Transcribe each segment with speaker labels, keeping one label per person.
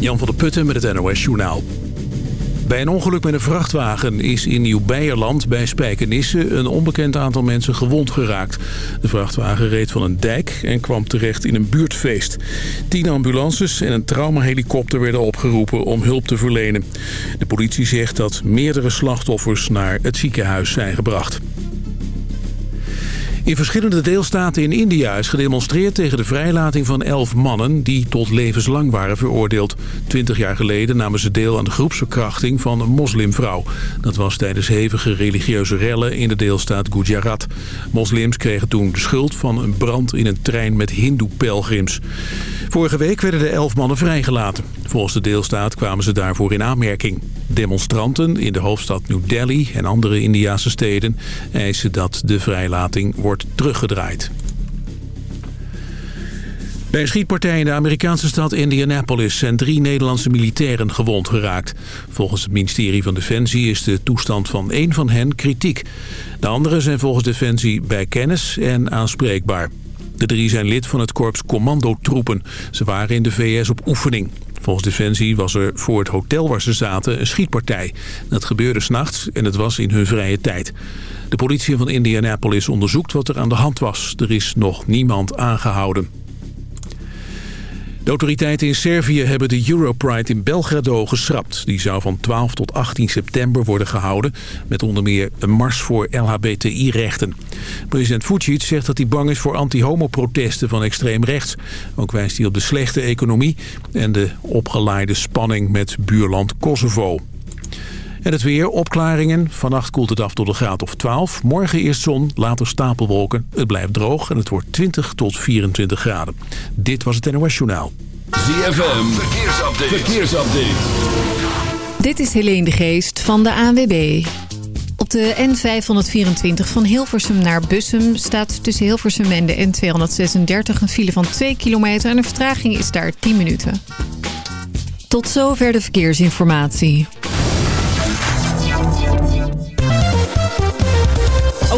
Speaker 1: Jan van der Putten met het NOS Journaal. Bij een ongeluk met een vrachtwagen is in Nieuw-Beierland bij Spijkenisse een onbekend aantal mensen gewond geraakt. De vrachtwagen reed van een dijk en kwam terecht in een buurtfeest. Tien ambulances en een traumahelikopter werden opgeroepen om hulp te verlenen. De politie zegt dat meerdere slachtoffers naar het ziekenhuis zijn gebracht. In verschillende deelstaten in India is gedemonstreerd tegen de vrijlating van elf mannen die tot levenslang waren veroordeeld. Twintig jaar geleden namen ze deel aan de groepsverkrachting van een moslimvrouw. Dat was tijdens hevige religieuze rellen in de deelstaat Gujarat. Moslims kregen toen de schuld van een brand in een trein met hindoe-pelgrims. Vorige week werden de elf mannen vrijgelaten. Volgens de deelstaat kwamen ze daarvoor in aanmerking. Demonstranten in de hoofdstad New Delhi en andere Indiase steden eisen dat de vrijlating wordt teruggedraaid. Bij een schietpartij in de Amerikaanse stad Indianapolis zijn drie Nederlandse militairen gewond geraakt. Volgens het ministerie van Defensie is de toestand van één van hen kritiek. De anderen zijn volgens Defensie bij kennis en aanspreekbaar. De drie zijn lid van het korps commandotroepen. Ze waren in de VS op oefening. Volgens Defensie was er voor het hotel waar ze zaten een schietpartij. Dat gebeurde s'nachts en het was in hun vrije tijd. De politie van Indianapolis onderzoekt wat er aan de hand was. Er is nog niemand aangehouden. De autoriteiten in Servië hebben de Europride in Belgrado geschrapt. Die zou van 12 tot 18 september worden gehouden... met onder meer een mars voor LHBTI-rechten. President Vucic zegt dat hij bang is voor anti-homo-protesten van extreem rechts. Ook wijst hij op de slechte economie... en de opgeleide spanning met buurland Kosovo. En het weer, opklaringen. Vannacht koelt het af tot een graad of 12. Morgen eerst zon, later stapelwolken. Het blijft droog en het wordt 20 tot 24 graden. Dit was het NOS Journaal.
Speaker 2: ZFM, verkeersupdate. verkeersupdate.
Speaker 3: Dit is Helene de Geest van de ANWB. Op de N524 van Hilversum naar Bussum staat tussen Hilversum en de N236 een file van 2 kilometer en de vertraging is daar 10 minuten. Tot zover de verkeersinformatie.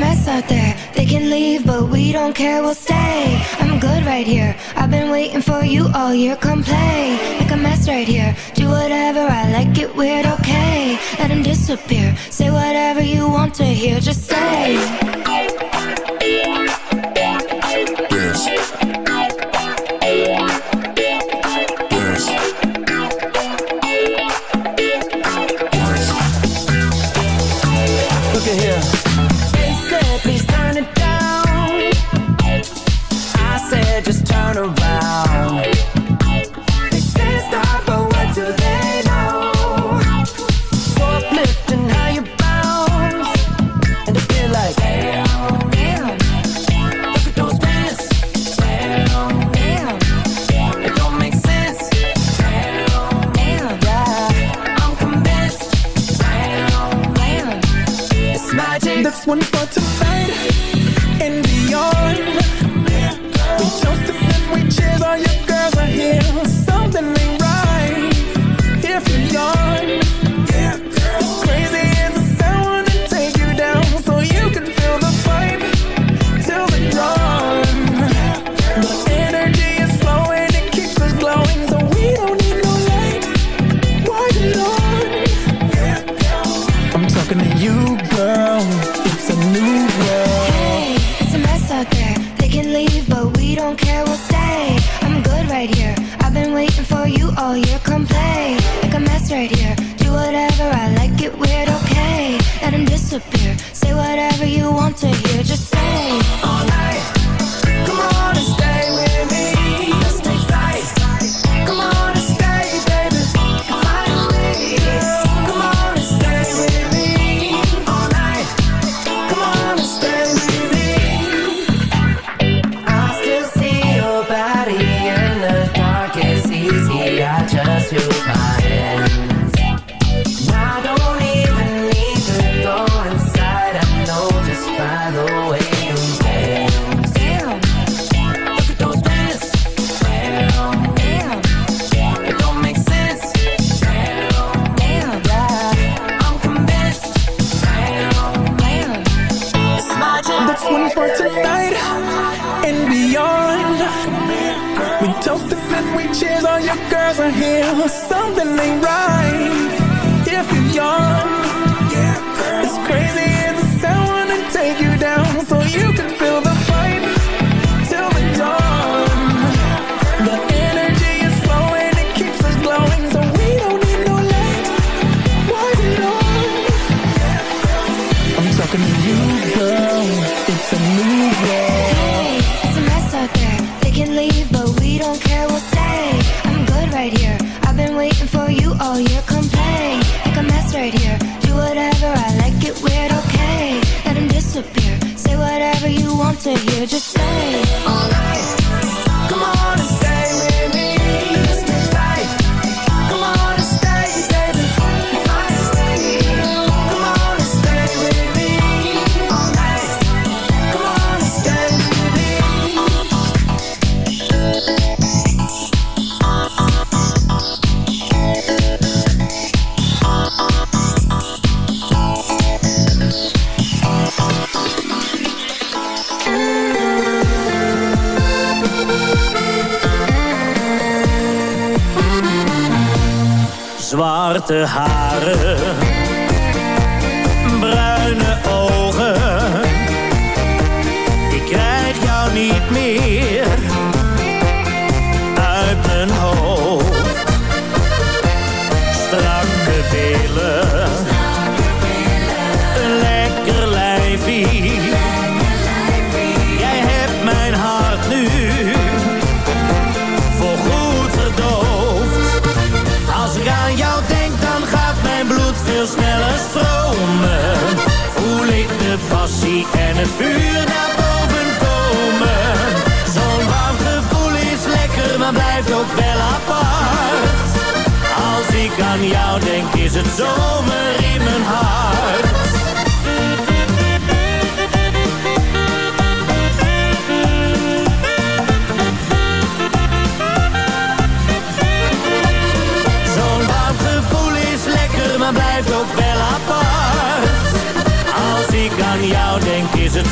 Speaker 4: mess out there. They can leave, but we don't care, we'll stay. I'm good right here. I've been waiting for you all year. Come play, make a mess right here. Do whatever, I like it weird, okay. Let him disappear. Say whatever you want to hear, just say.
Speaker 5: one for tonight and beyond. We toasted and we cheers, all your girls are here. Something ain't right if you yawn. It's crazy as it sound, wanna take you down so you can. The.
Speaker 6: high. Het vuur naar boven komen. Zo'n warm gevoel is lekker, maar blijft ook wel apart. Als ik aan jou denk, is het zomer in mijn hart.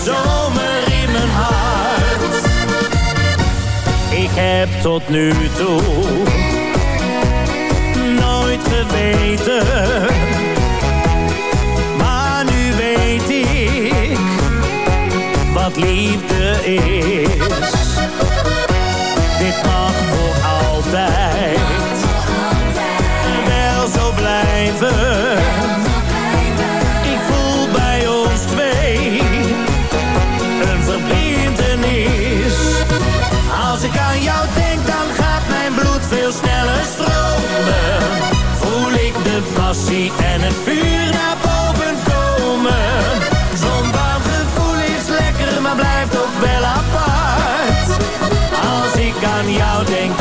Speaker 6: zomer in mijn hart. Ik heb tot nu toe nooit geweten. Maar nu weet ik wat liefde is. Dit mag voor altijd wel zo blijven. en het vuur naar boven komen. Zo'n gevoel is lekker, maar blijft ook wel apart. Als ik aan jou denk,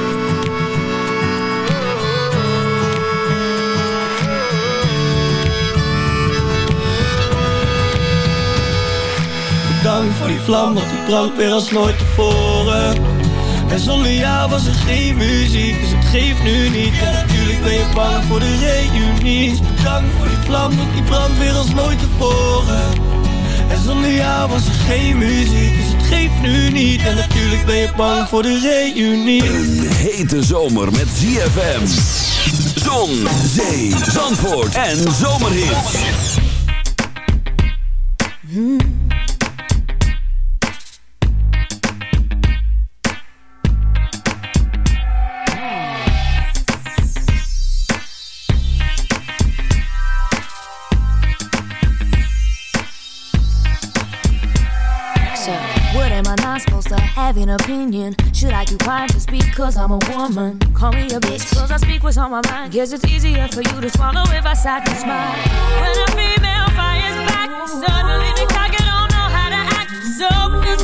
Speaker 7: Bedankt voor die vlam, want die brandt weer als nooit tevoren. En zonder jou was er geen muziek, dus het geeft nu niet. En natuurlijk ben je bang voor de reunie. Bedankt voor die vlam, want die brandt weer als nooit tevoren. En zonder jou was er geen muziek, dus het geeft nu niet. En natuurlijk ben je bang voor de reunie.
Speaker 2: Een hete zomer met ZFM. Zon, zee, zandvoort en zomerhit.
Speaker 8: So, opinion? Should I keep quiet just because I'm a woman? Call me a bitch, cause I speak what's on my mind. Guess it's easier for you to swallow if I sat and smile. When a female fires back, suddenly the target don't know how to act. So here's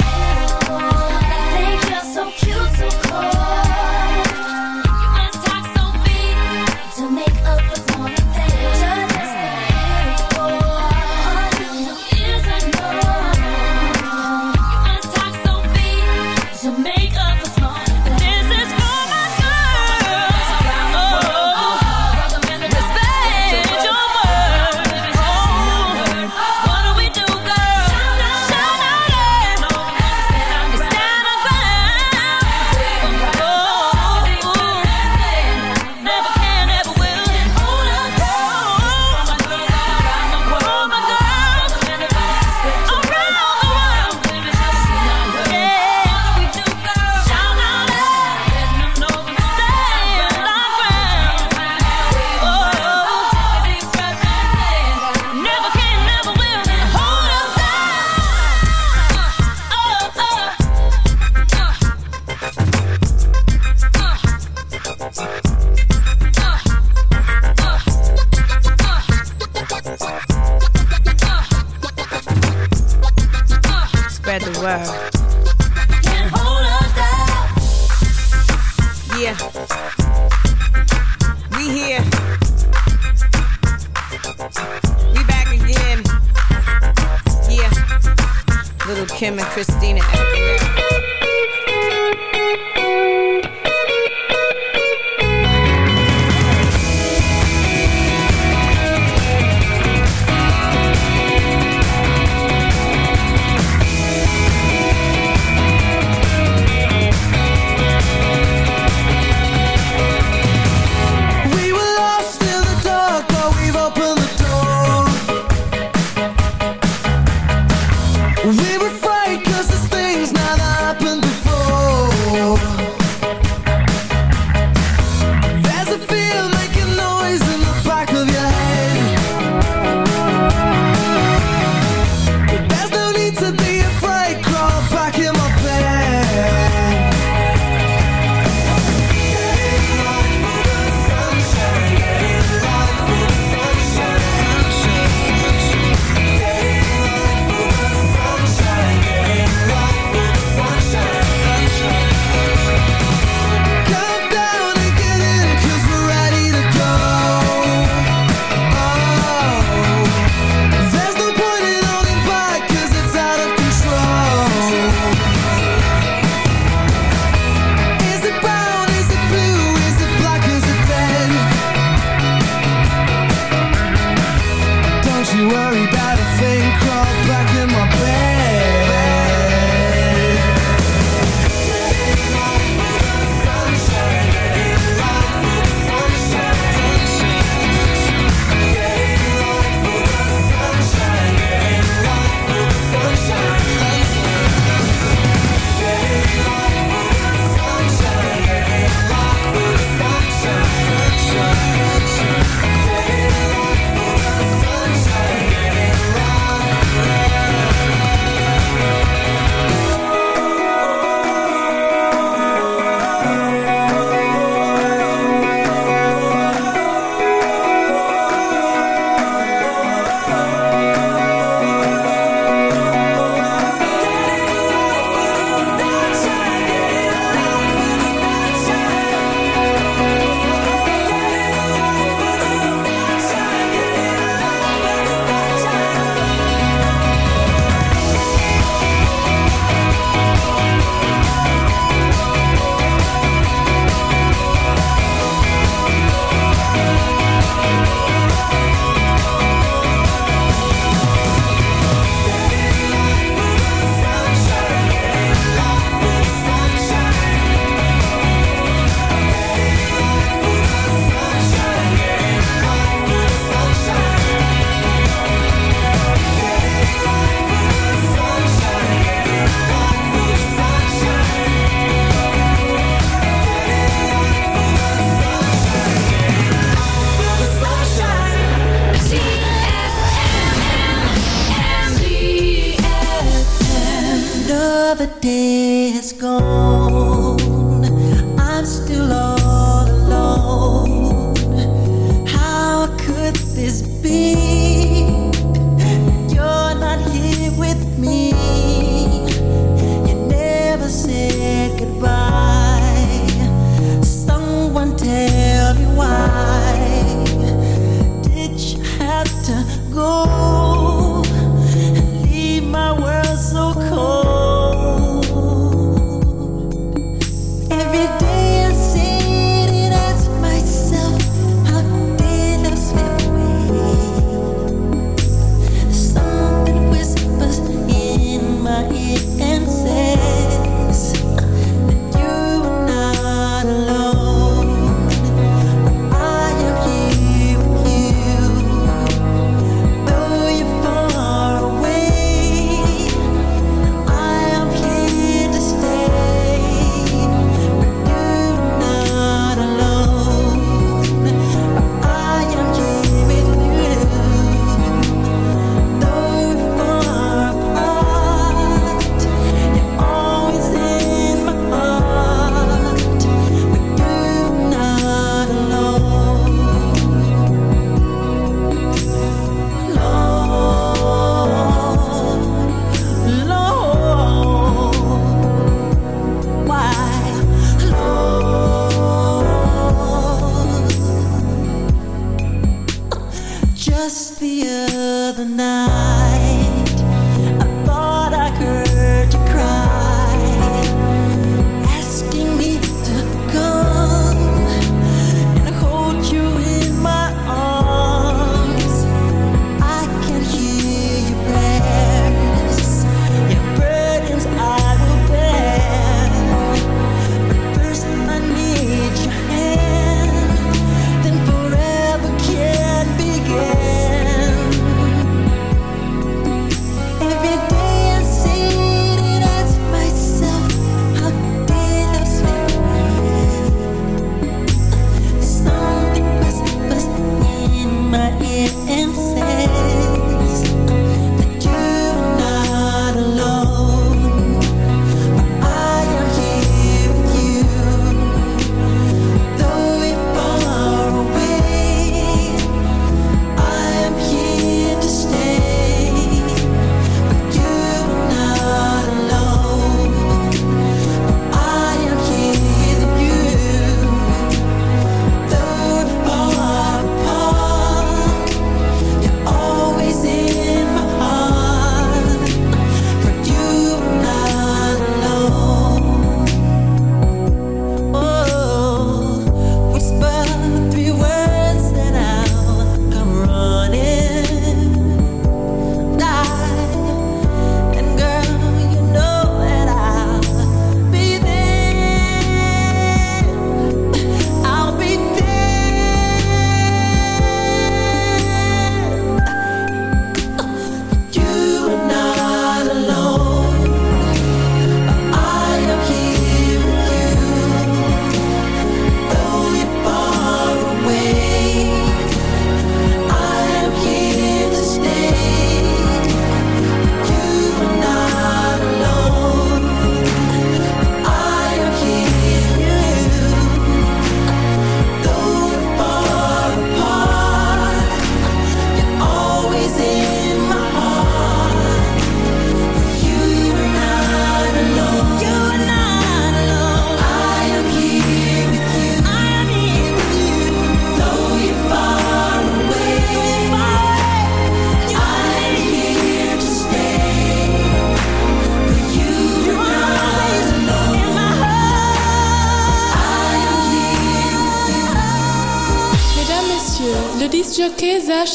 Speaker 9: You.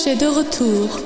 Speaker 10: J'ai de retour.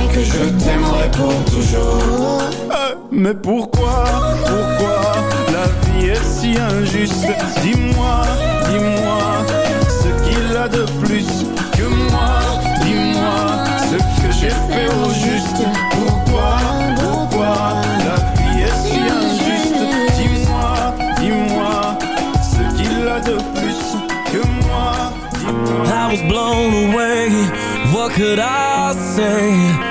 Speaker 11: que je t'aimerai pour toujours.
Speaker 12: Euh, Mais pourquoi, pourquoi la vie est si injuste? Dis-moi, dis-moi ce qu'il a de plus que moi. Dis-moi ce que j'ai fait au juste. Pourquoi, pourquoi la vie est si injuste? Dis-moi, dis-moi ce qu'il a de plus que moi.
Speaker 13: I was blown away. What could I say?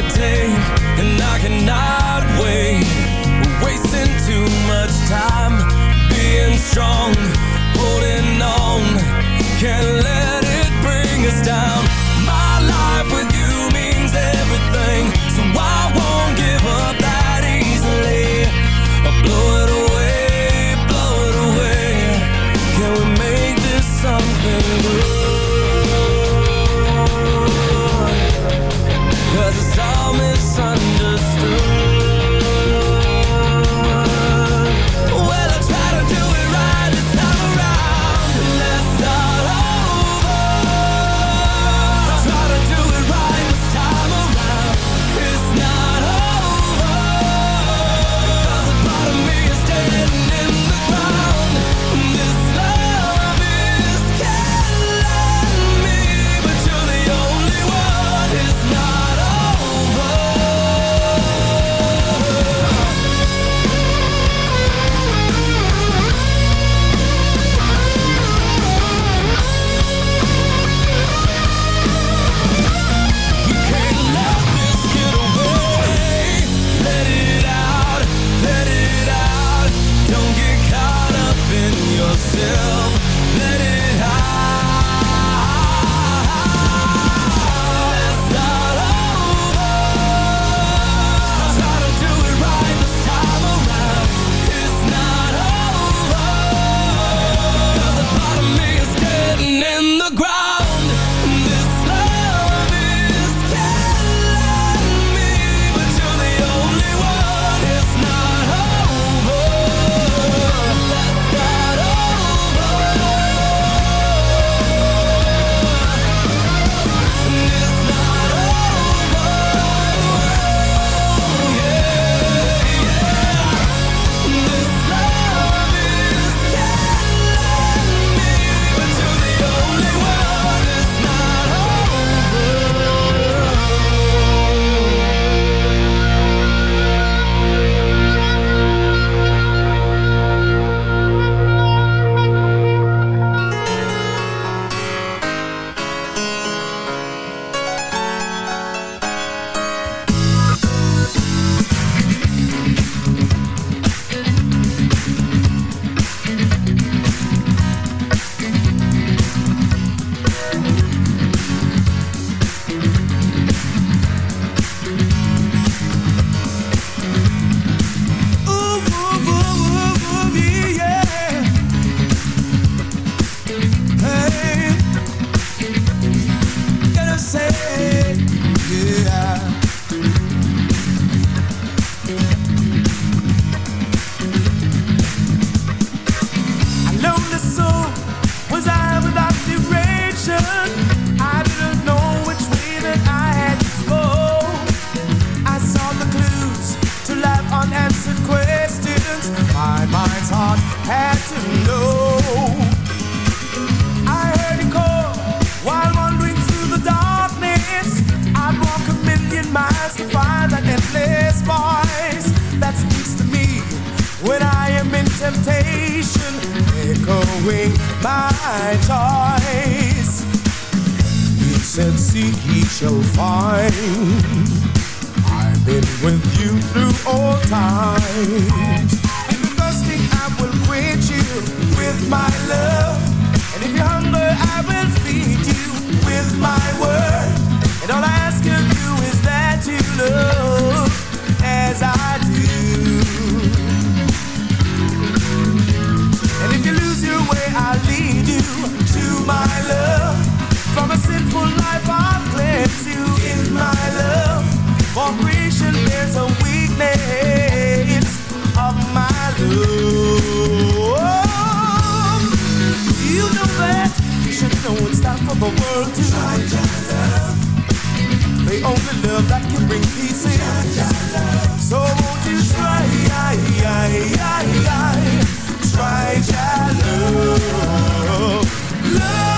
Speaker 13: and I cannot wait. Wasting too much time being strong, holding on. Can't
Speaker 5: find. I've been with you through all times. If you're thirsty, I will quench you with my love. And if you're hungry, I will feed you with my word. And all I ask of you is that you love as I do. And if you lose your way, I'll lead you to my love. From a sinful life, I'll cleanse you in my love. For creation bears a weakness of my love. You know that you should know it's time for the world to try love. The only love that can bring peace in. So won't you try, try your love, Timeless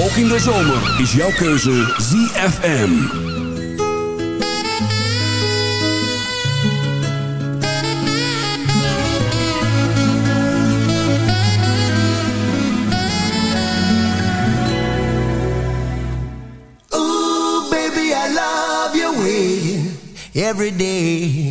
Speaker 2: Ook in de zomer is jouw keuze ZFM.
Speaker 14: Ooh, baby, I love your way every day.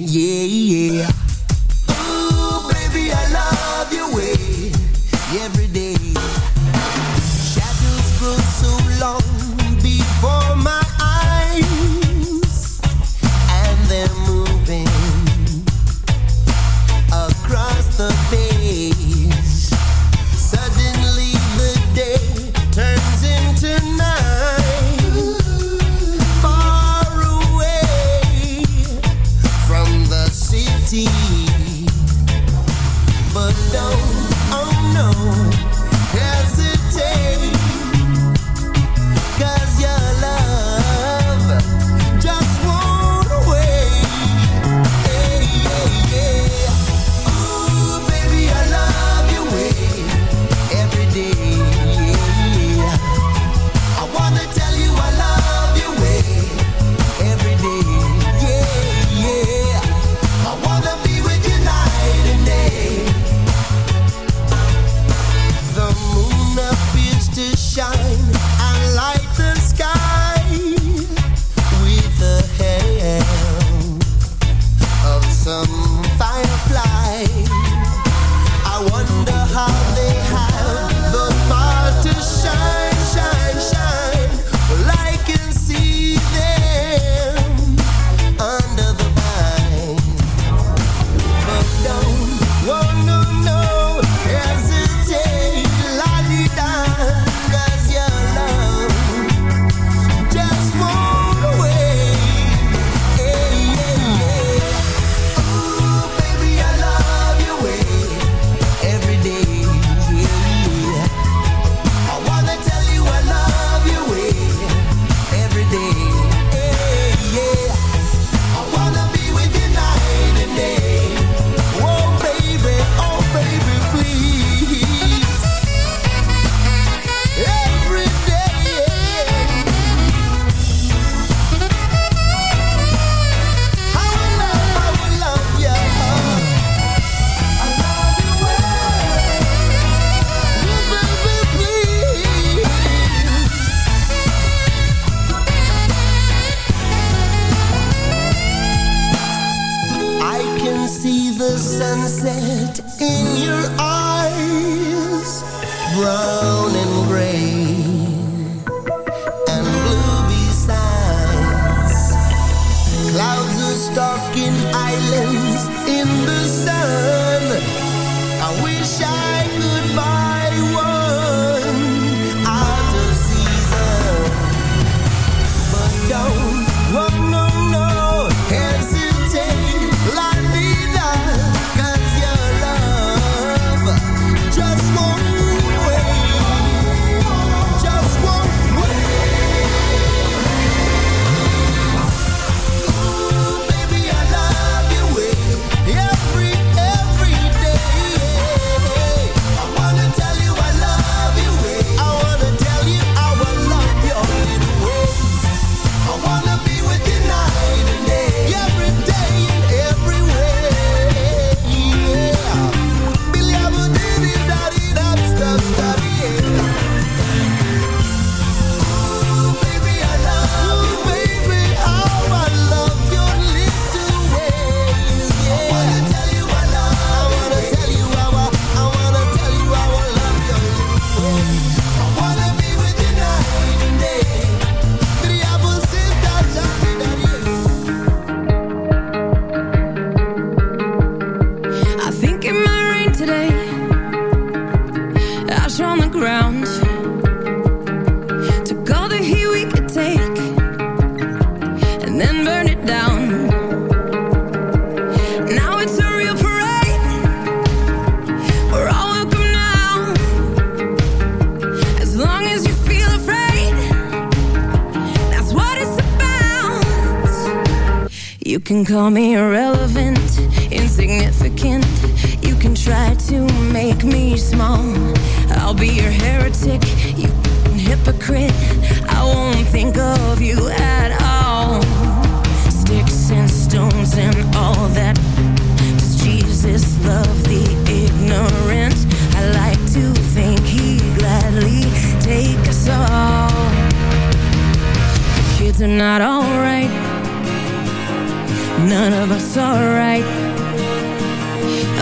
Speaker 15: it's alright.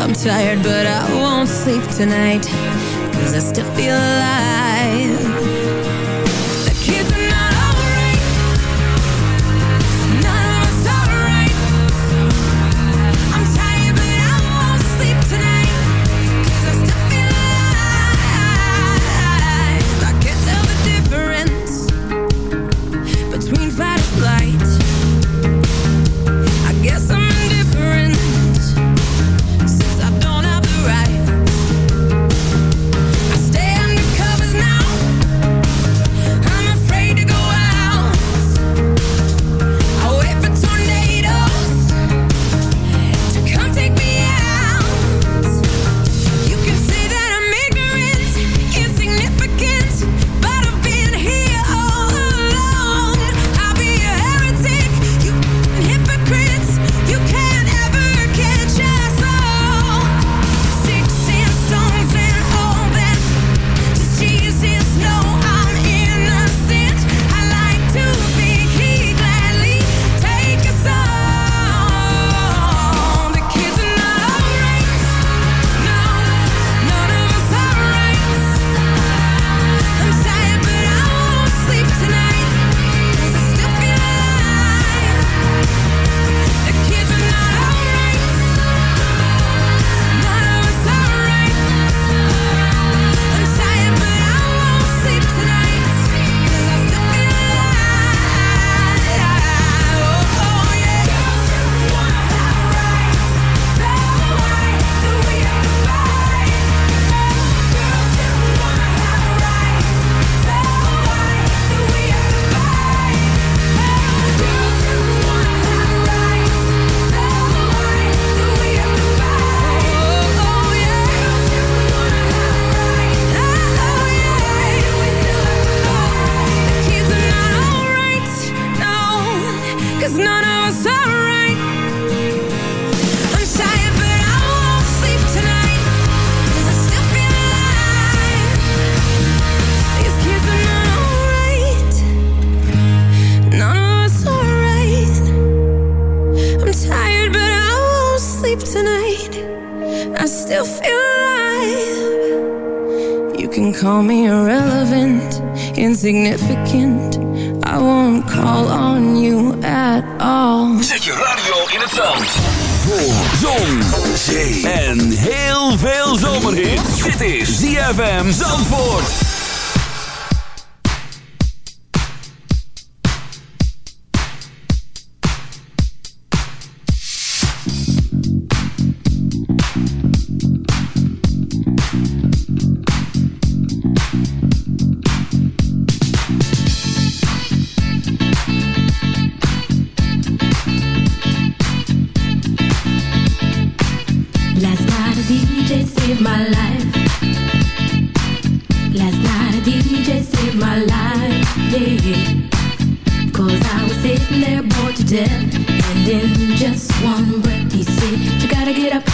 Speaker 15: I'm tired but I won't sleep tonight Cause I still feel alive.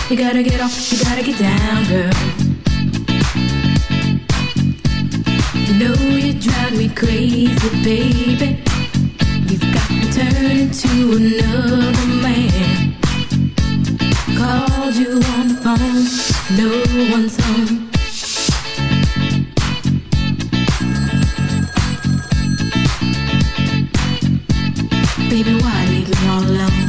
Speaker 16: You
Speaker 17: gotta get off, you gotta get down, girl. You know you drive me crazy, baby. You've got me turning to another man. Called you on the phone, no one's home. Baby, why leave me all alone?